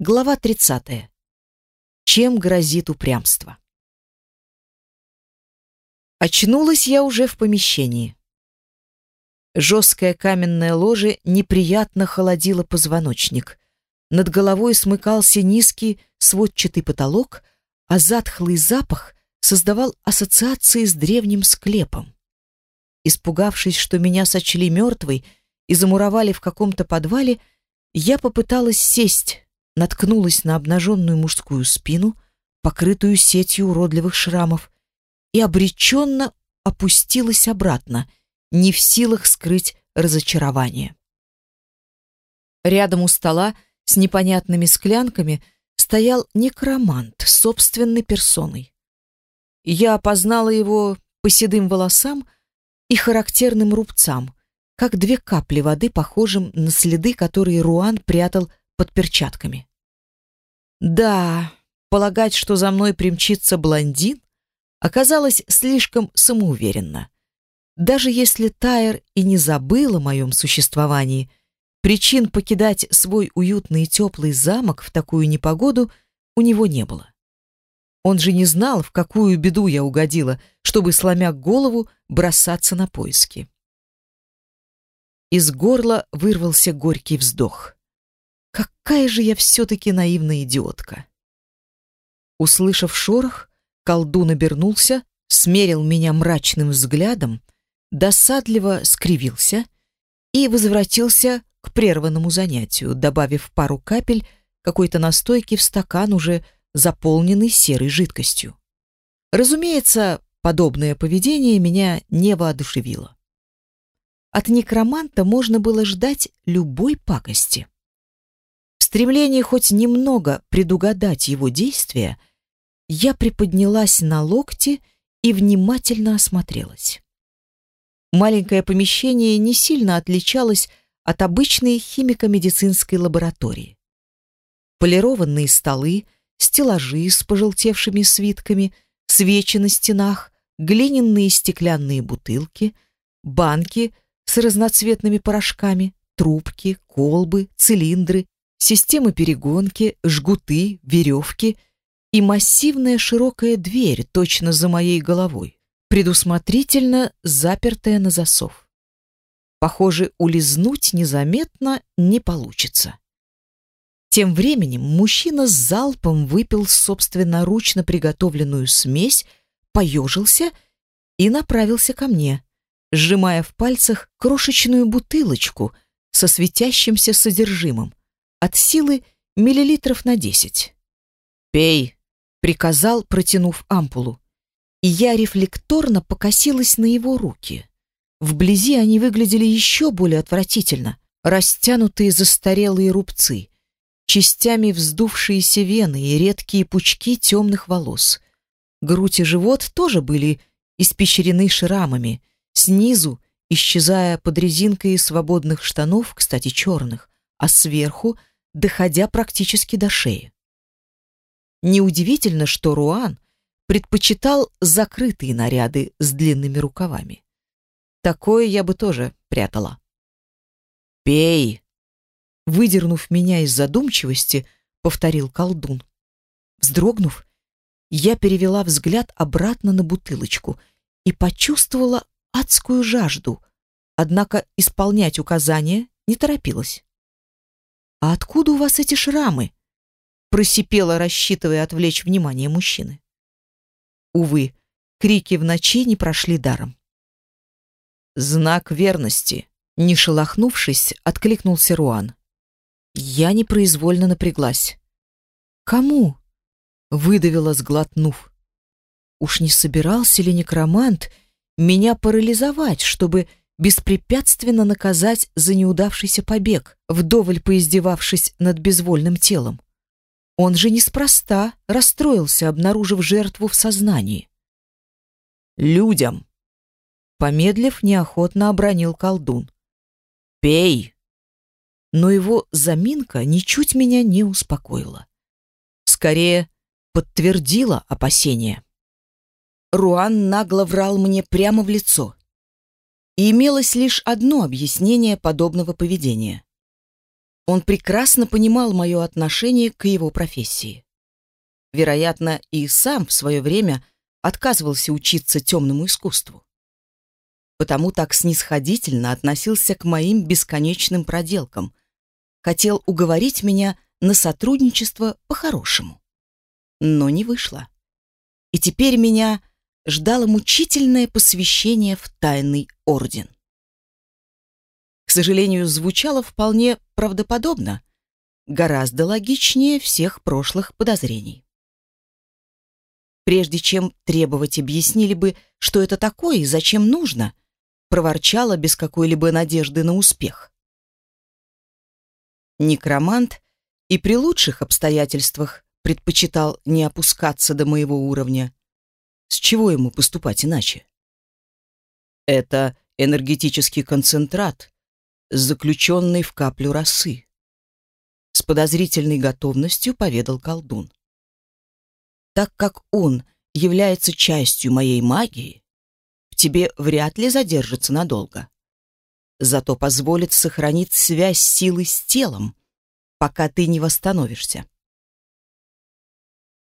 Глава 30. Чем грозит упрямство? Очнулась я уже в помещении. Жесткое каменное ложе неприятно холодило позвоночник. Над головой смыкался низкий сводчатый потолок, а затхлый запах создавал ассоциации с древним склепом. Испугавшись, что меня сочли мертвой и замуровали в каком-то подвале, я попыталась сесть, наткнулась на обнаженную мужскую спину, покрытую сетью уродливых шрамов, и обреченно опустилась обратно, не в силах скрыть разочарование. Рядом у стола с непонятными склянками стоял некромант собственной персоной. Я опознала его по седым волосам и характерным рубцам, как две капли воды, похожим на следы, которые Руан прятал под перчатками. Да, полагать, что за мной примчится блондин, оказалось слишком самоуверенно. Даже если Тайер и не забыл о моем существовании, причин покидать свой уютный и теплый замок в такую непогоду у него не было. Он же не знал, в какую беду я угодила, чтобы, сломя голову, бросаться на поиски. Из горла вырвался горький вздох. Какая же я все-таки наивная идиотка. Услышав шорох, колдун обернулся, смерил меня мрачным взглядом, досадливо скривился и возвратился к прерванному занятию, добавив пару капель какой-то настойки в стакан, уже заполненный серой жидкостью. Разумеется, подобное поведение меня не воодушевило. От некроманта можно было ждать любой пакости. Стремлении хоть немного предугадать его действия, я приподнялась на локти и внимательно осмотрелась. Маленькое помещение не сильно отличалось от обычной химико-медицинской лаборатории. Полированные столы, стеллажи с пожелтевшими свитками, свечи на стенах, глиняные стеклянные бутылки, банки с разноцветными порошками, трубки, колбы, цилиндры, системы перегонки, жгуты, веревки и массивная широкая дверь точно за моей головой, предусмотрительно запертая на засов. Похоже, улизнуть незаметно не получится. Тем временем мужчина с залпом выпил собственноручно приготовленную смесь, поежился и направился ко мне, сжимая в пальцах крошечную бутылочку со светящимся содержимым, от силы миллилитров на десять. «Пей», — приказал, протянув ампулу. И я рефлекторно покосилась на его руки. Вблизи они выглядели еще более отвратительно. Растянутые застарелые рубцы, частями вздувшиеся вены и редкие пучки темных волос. Грудь и живот тоже были испещрены шрамами, снизу исчезая под резинкой свободных штанов, кстати, черных, а сверху — доходя практически до шеи. Неудивительно, что Руан предпочитал закрытые наряды с длинными рукавами. Такое я бы тоже прятала. «Пей!» Выдернув меня из задумчивости, повторил колдун. Вздрогнув, я перевела взгляд обратно на бутылочку и почувствовала адскую жажду, однако исполнять указания не торопилась. «А откуда у вас эти шрамы?» просипела, рассчитывая отвлечь внимание мужчины. Увы, крики в ночи не прошли даром. «Знак верности», — не шелохнувшись, откликнулся Руан. Я непроизвольно напряглась. «Кому?» — выдавила, сглотнув. Уж не собирался ли некромант меня парализовать, чтобы беспрепятственно наказать за неудавшийся побег, вдоволь поиздевавшись над безвольным телом. Он же неспроста расстроился, обнаружив жертву в сознании. «Людям!» Помедлив, неохотно обронил колдун. «Пей!» Но его заминка ничуть меня не успокоила. Скорее, подтвердила опасения. Руан нагло врал мне прямо в лицо. И имелось лишь одно объяснение подобного поведения. Он прекрасно понимал мое отношение к его профессии. Вероятно, и сам в свое время отказывался учиться темному искусству. Потому так снисходительно относился к моим бесконечным проделкам. Хотел уговорить меня на сотрудничество по-хорошему. Но не вышло. И теперь меня ждало мучительное посвящение в тайный орден. К сожалению, звучало вполне правдоподобно, гораздо логичнее всех прошлых подозрений. Прежде чем требовать объяснили бы, что это такое и зачем нужно, проворчала без какой-либо надежды на успех. Некромант и при лучших обстоятельствах предпочитал не опускаться до моего уровня. С чего ему поступать иначе? Это энергетический концентрат, заключенный в каплю росы. С подозрительной готовностью поведал колдун. Так как он является частью моей магии, в тебе вряд ли задержится надолго. Зато позволит сохранить связь силы с телом, пока ты не восстановишься.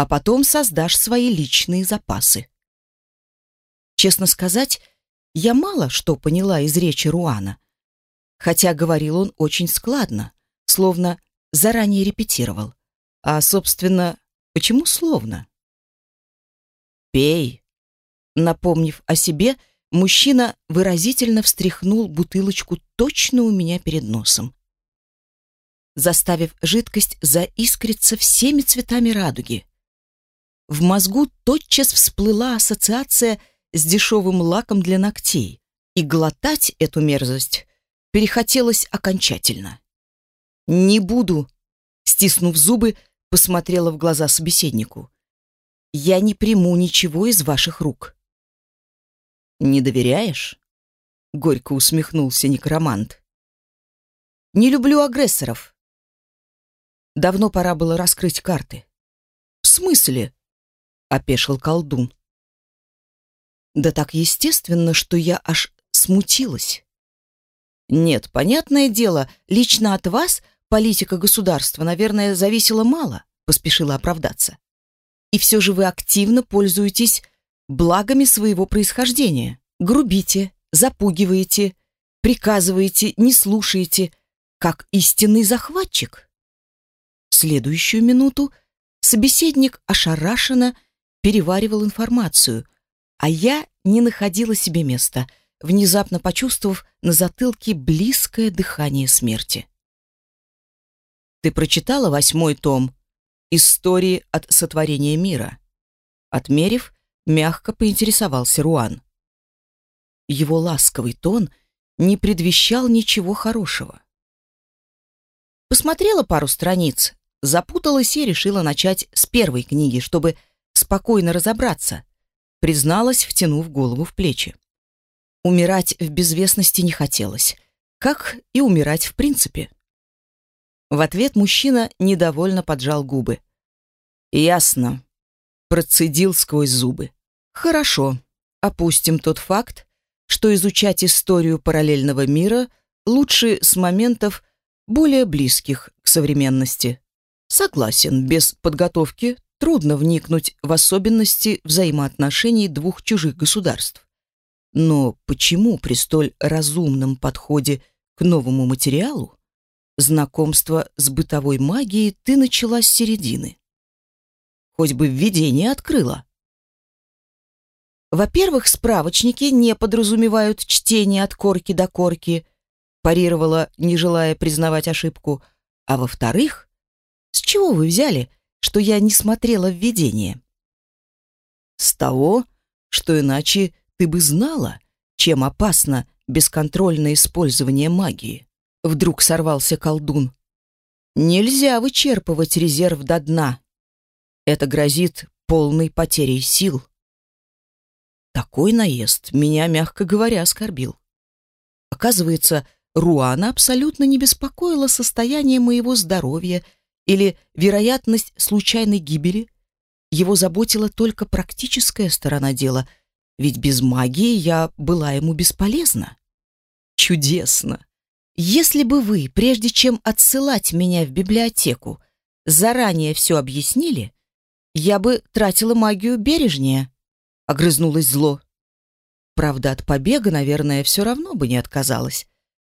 А потом создашь свои личные запасы. Честно сказать, я мало что поняла из речи Руана, хотя говорил он очень складно, словно заранее репетировал. А, собственно, почему словно? «Пей!» Напомнив о себе, мужчина выразительно встряхнул бутылочку точно у меня перед носом, заставив жидкость заискриться всеми цветами радуги. В мозгу тотчас всплыла ассоциация с дешевым лаком для ногтей, и глотать эту мерзость перехотелось окончательно. «Не буду», — стиснув зубы, посмотрела в глаза собеседнику. «Я не приму ничего из ваших рук». «Не доверяешь?» — горько усмехнулся некромант. «Не люблю агрессоров». Давно пора было раскрыть карты. «В смысле?» — опешил колдун. Да так естественно, что я аж смутилась. Нет, понятное дело, лично от вас политика государства, наверное, зависела мало, поспешила оправдаться. И все же вы активно пользуетесь благами своего происхождения. Грубите, запугиваете, приказываете, не слушаете, как истинный захватчик. В следующую минуту собеседник ошарашенно переваривал информацию, а я не находила себе места — внезапно почувствовав на затылке близкое дыхание смерти. «Ты прочитала восьмой том «Истории от сотворения мира»?» Отмерив, мягко поинтересовался Руан. Его ласковый тон не предвещал ничего хорошего. Посмотрела пару страниц, запуталась и решила начать с первой книги, чтобы спокойно разобраться, призналась, втянув голову в плечи. Умирать в безвестности не хотелось, как и умирать в принципе. В ответ мужчина недовольно поджал губы. «Ясно», — процедил сквозь зубы. «Хорошо, опустим тот факт, что изучать историю параллельного мира лучше с моментов более близких к современности. Согласен, без подготовки трудно вникнуть в особенности взаимоотношений двух чужих государств. Но почему при столь разумном подходе к новому материалу знакомство с бытовой магией ты начала с середины? Хоть бы введение открыла. Во-первых, справочники не подразумевают чтение от корки до корки, парировала, не желая признавать ошибку. А во-вторых, с чего вы взяли, что я не смотрела введение? С того, что иначе ты бы знала, чем опасно бесконтрольное использование магии. Вдруг сорвался колдун. Нельзя вычерпывать резерв до дна. Это грозит полной потерей сил. Такой наезд меня, мягко говоря, оскорбил. Оказывается, Руана абсолютно не беспокоила состояние моего здоровья или вероятность случайной гибели. Его заботила только практическая сторона дела — ведь без магии я была ему бесполезна. Чудесно! Если бы вы, прежде чем отсылать меня в библиотеку, заранее все объяснили, я бы тратила магию бережнее, — огрызнулось зло. Правда, от побега, наверное, все равно бы не отказалась.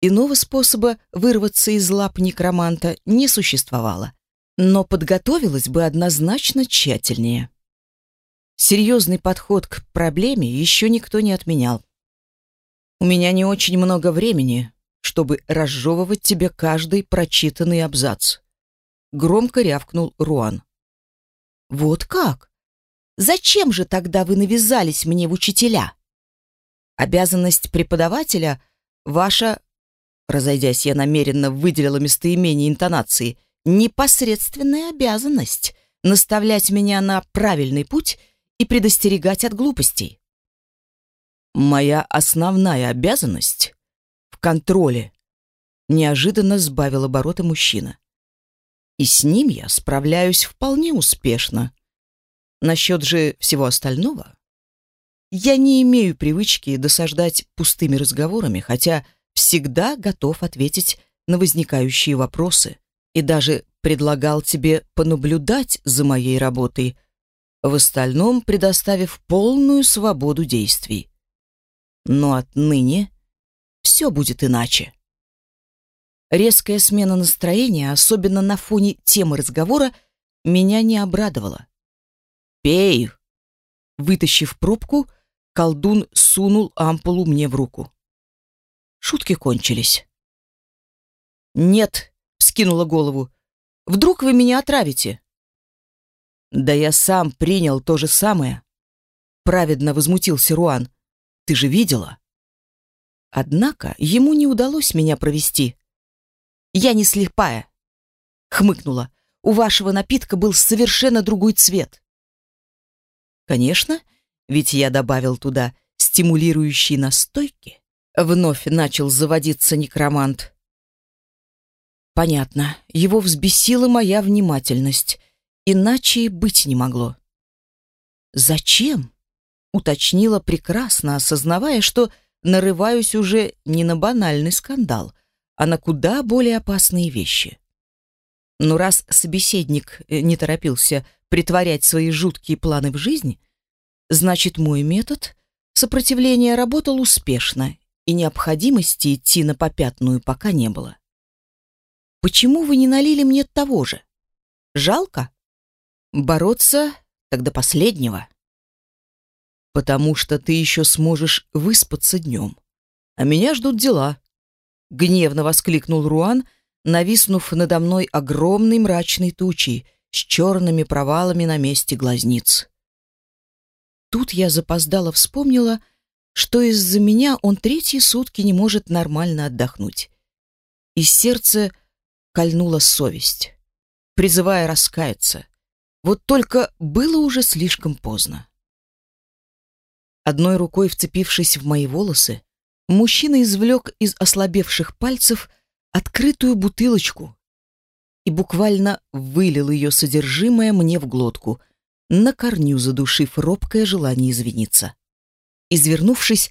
Иного способа вырваться из лап некроманта не существовало, но подготовилась бы однозначно тщательнее. Серьезный подход к проблеме еще никто не отменял. У меня не очень много времени, чтобы разжевывать тебе каждый прочитанный абзац. Громко рявкнул Руан. Вот как? Зачем же тогда вы навязались мне в учителя? Обязанность преподавателя — ваша разойдясь, я намеренно выделила местоимение интонации, непосредственная обязанность наставлять меня на правильный путь и предостерегать от глупостей. Моя основная обязанность в контроле неожиданно сбавил обороты мужчина. И с ним я справляюсь вполне успешно. Насчет же всего остального я не имею привычки досаждать пустыми разговорами, хотя всегда готов ответить на возникающие вопросы и даже предлагал тебе понаблюдать за моей работой, в остальном предоставив полную свободу действий. Но отныне все будет иначе. Резкая смена настроения, особенно на фоне темы разговора, меня не обрадовала. «Пей!» Вытащив пробку, колдун сунул ампулу мне в руку. Шутки кончились. «Нет», — вскинула голову, — «вдруг вы меня отравите?» «Да я сам принял то же самое», — праведно возмутился Руан. «Ты же видела?» Однако ему не удалось меня провести. «Я не слепая», — хмыкнула. «У вашего напитка был совершенно другой цвет». «Конечно, ведь я добавил туда стимулирующие настойки». Вновь начал заводиться некромант. Понятно, его взбесила моя внимательность. Иначе и быть не могло. «Зачем?» — уточнила прекрасно, осознавая, что нарываюсь уже не на банальный скандал, а на куда более опасные вещи. Но раз собеседник э, не торопился притворять свои жуткие планы в жизнь, значит, мой метод сопротивления работал успешно, и необходимости идти на попятную пока не было. Почему вы не налили мне того же? Жалко? Бороться тогда последнего. Потому что ты еще сможешь выспаться днем. А меня ждут дела. Гневно воскликнул Руан, нависнув надо мной огромной мрачной тучей с черными провалами на месте глазниц. Тут я запоздало вспомнила, что из-за меня он третьи сутки не может нормально отдохнуть. Из сердца кольнула совесть, призывая раскаяться. Вот только было уже слишком поздно. Одной рукой вцепившись в мои волосы, мужчина извлек из ослабевших пальцев открытую бутылочку и буквально вылил ее содержимое мне в глотку, на корню задушив робкое желание извиниться. Извернувшись,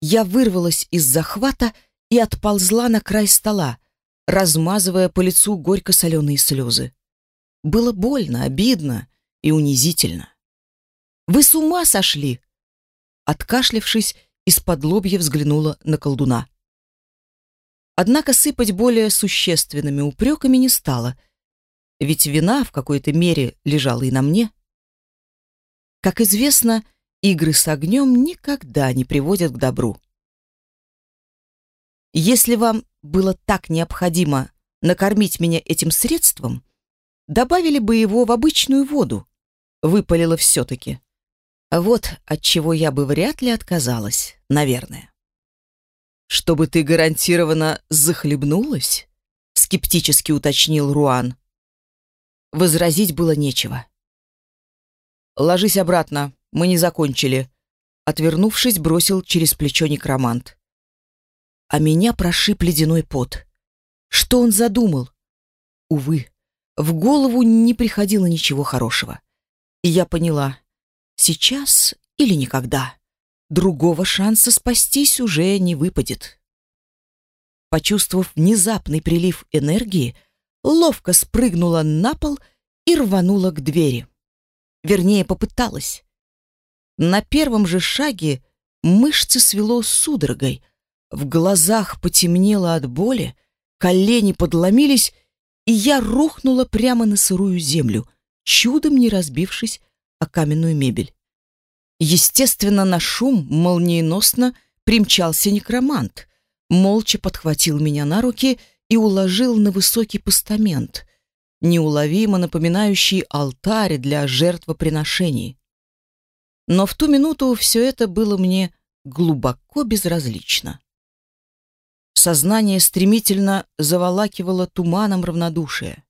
я вырвалась из захвата и отползла на край стола, размазывая по лицу горько-соленые слезы. Было больно, обидно и унизительно. «Вы с ума сошли!» Откашлявшись, из-под лобья взглянула на колдуна. Однако сыпать более существенными упреками не стала, ведь вина в какой-то мере лежала и на мне. Как известно, игры с огнем никогда не приводят к добру. Если вам было так необходимо накормить меня этим средством, добавили бы его в обычную воду, выпалила все-таки. Вот от чего я бы вряд ли отказалась, наверное. Чтобы ты гарантированно захлебнулась? Скептически уточнил Руан. Возразить было нечего. Ложись обратно, мы не закончили. Отвернувшись, бросил через плечо некромант. А меня прошиб ледяной пот. Что он задумал? Увы, в голову не приходило ничего хорошего. И я поняла, сейчас или никогда. Другого шанса спастись уже не выпадет. почувствовав внезапный прилив энергии, ловко спрыгнула на пол и рванула к двери. Вернее, попыталась. На первом же шаге мышцы свело судорогой, в глазах потемнело от боли, колени подломились, и я рухнула прямо на сырую землю, чудом не разбившись о каменную мебель. Естественно, на шум молниеносно примчался некромант, молча подхватил меня на руки и уложил на высокий постамент, неуловимо напоминающий алтарь для жертвоприношений. Но в ту минуту все это было мне глубоко безразлично. Сознание стремительно заволакивало туманом равнодушия.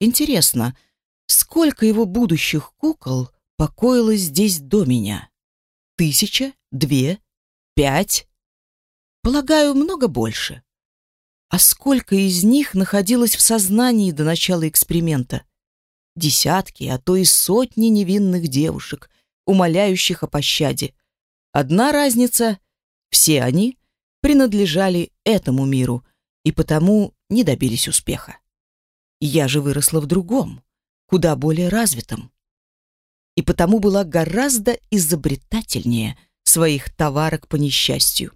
Интересно, сколько его будущих кукол покоилось здесь до меня? Тысяча? Две? Пять? Полагаю, много больше. А сколько из них находилось в сознании до начала эксперимента? Десятки, а то и сотни невинных девушек, умоляющих о пощаде. Одна разница — все они принадлежали этому миру и потому не добились успеха. Я же выросла в другом, куда более развитом. И потому была гораздо изобретательнее своих товарок по несчастью.